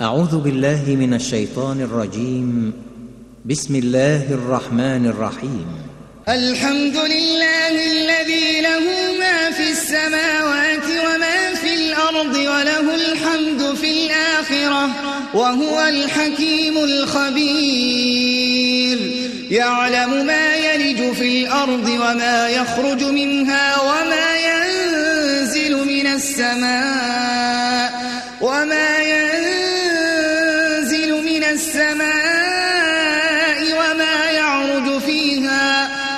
أعوذ بالله من الشيطان الرجيم. بسم الله الرحمن الرحيم. الحمد لله الذي له ما في السماوات وما في الأرض وله الحمد في الآخرة وهو الحكيم الخبير. يعلم ما يلج في الأرض وما يخرج منها وما ينزل من السماء وما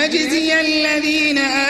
ليجزي الذين آمنوا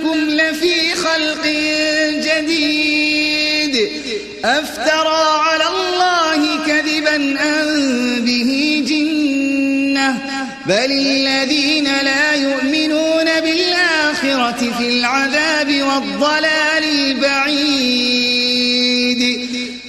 إنكم لفي خلق جديد. أفترى على الله كذبا أن به جنة. بل الذين لا يؤمنون بالآخرة في العذاب والضلال البعيد.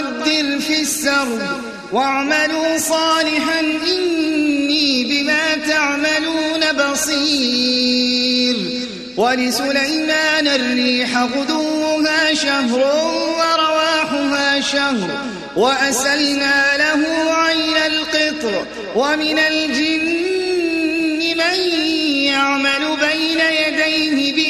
وقدر في السرد واعملوا صالحا إني بما تعملون بصير ولسليمان الريح غدوها شهر ورواحها شهر وأسلنا له عين القطر ومن الجن من يعمل بين يديه بإذن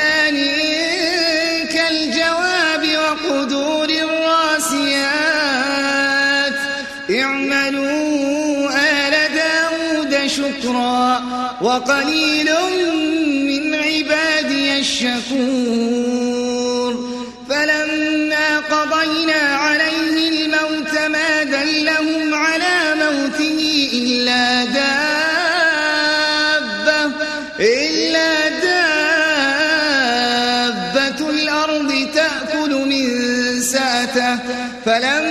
وقليل من عبادي الشكور. فلما قضينا عليه الموت ما دلهم على موته إلا دابة إلا دابة الأرض تأكل من ساته. فلما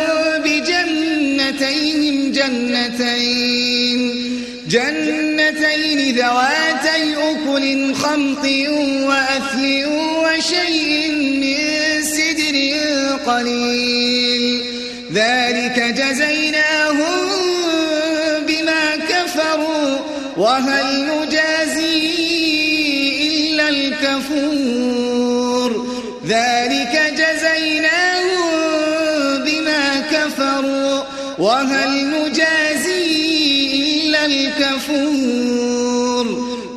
جنتين. جنتين ذواتي أكل خمط وأثل وشيء من سدر قليل. ذلك جزيناهم بما كفروا. وهل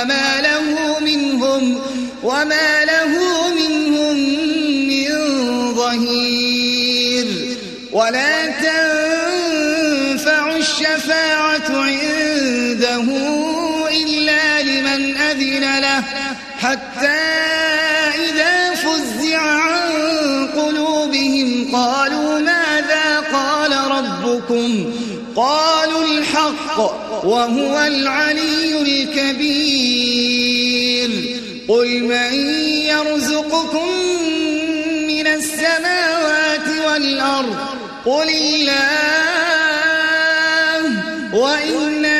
وما له منهم وما له منهم من ظهير ولا وهو العلي الكبير. قل من يرزقكم من السماوات والأرض؟ قل الله. وإنا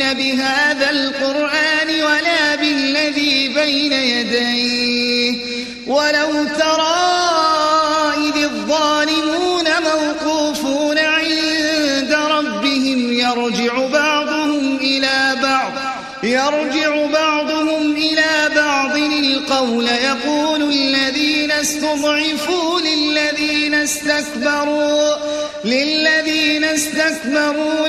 نؤمن بهذا القرآن ولا بالذي بين يديه ولو ترى إذ الظالمون موقوفون عند يرجع بعضهم إلى بعض يرجع بعضهم إلى بعض القول يقول الذين استضعفوا للذين استكبروا للذين استكبروا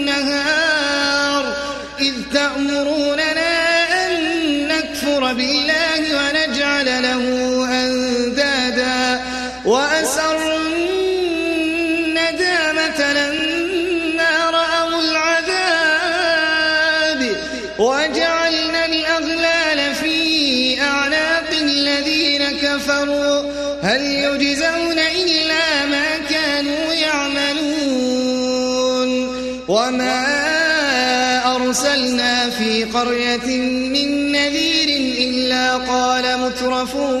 الندامة لما رأوا العذاب وجعلنا الأغلال في أعناق الذين كفروا هل يجزون إلا ما كانوا يعملون؟ وما أرسلنا في قرية من نذير إلا قال مترفوها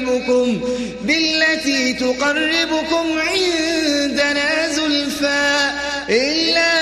تقربكم بالتي تقربكم عندنا زلفى إلا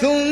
ثم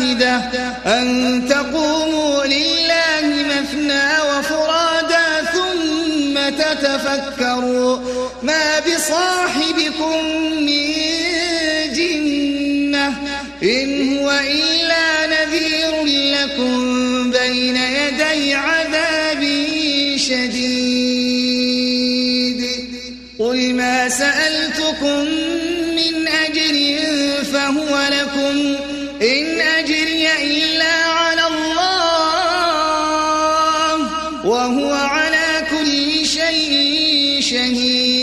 بواحدة أن تقوموا لله مثنى وفرادا ثم تتفكروا ما بصاحبكم وهو على كل شيء شهيد.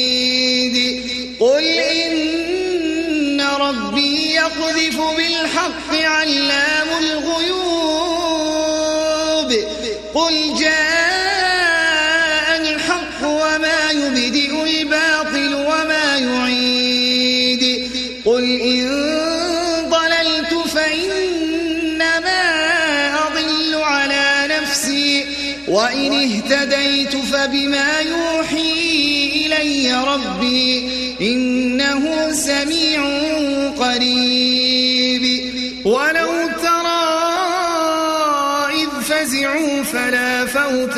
فبما يوحي إلي ربي إنه سميع قريب. ولو ترى إذ فزعوا فلا فوت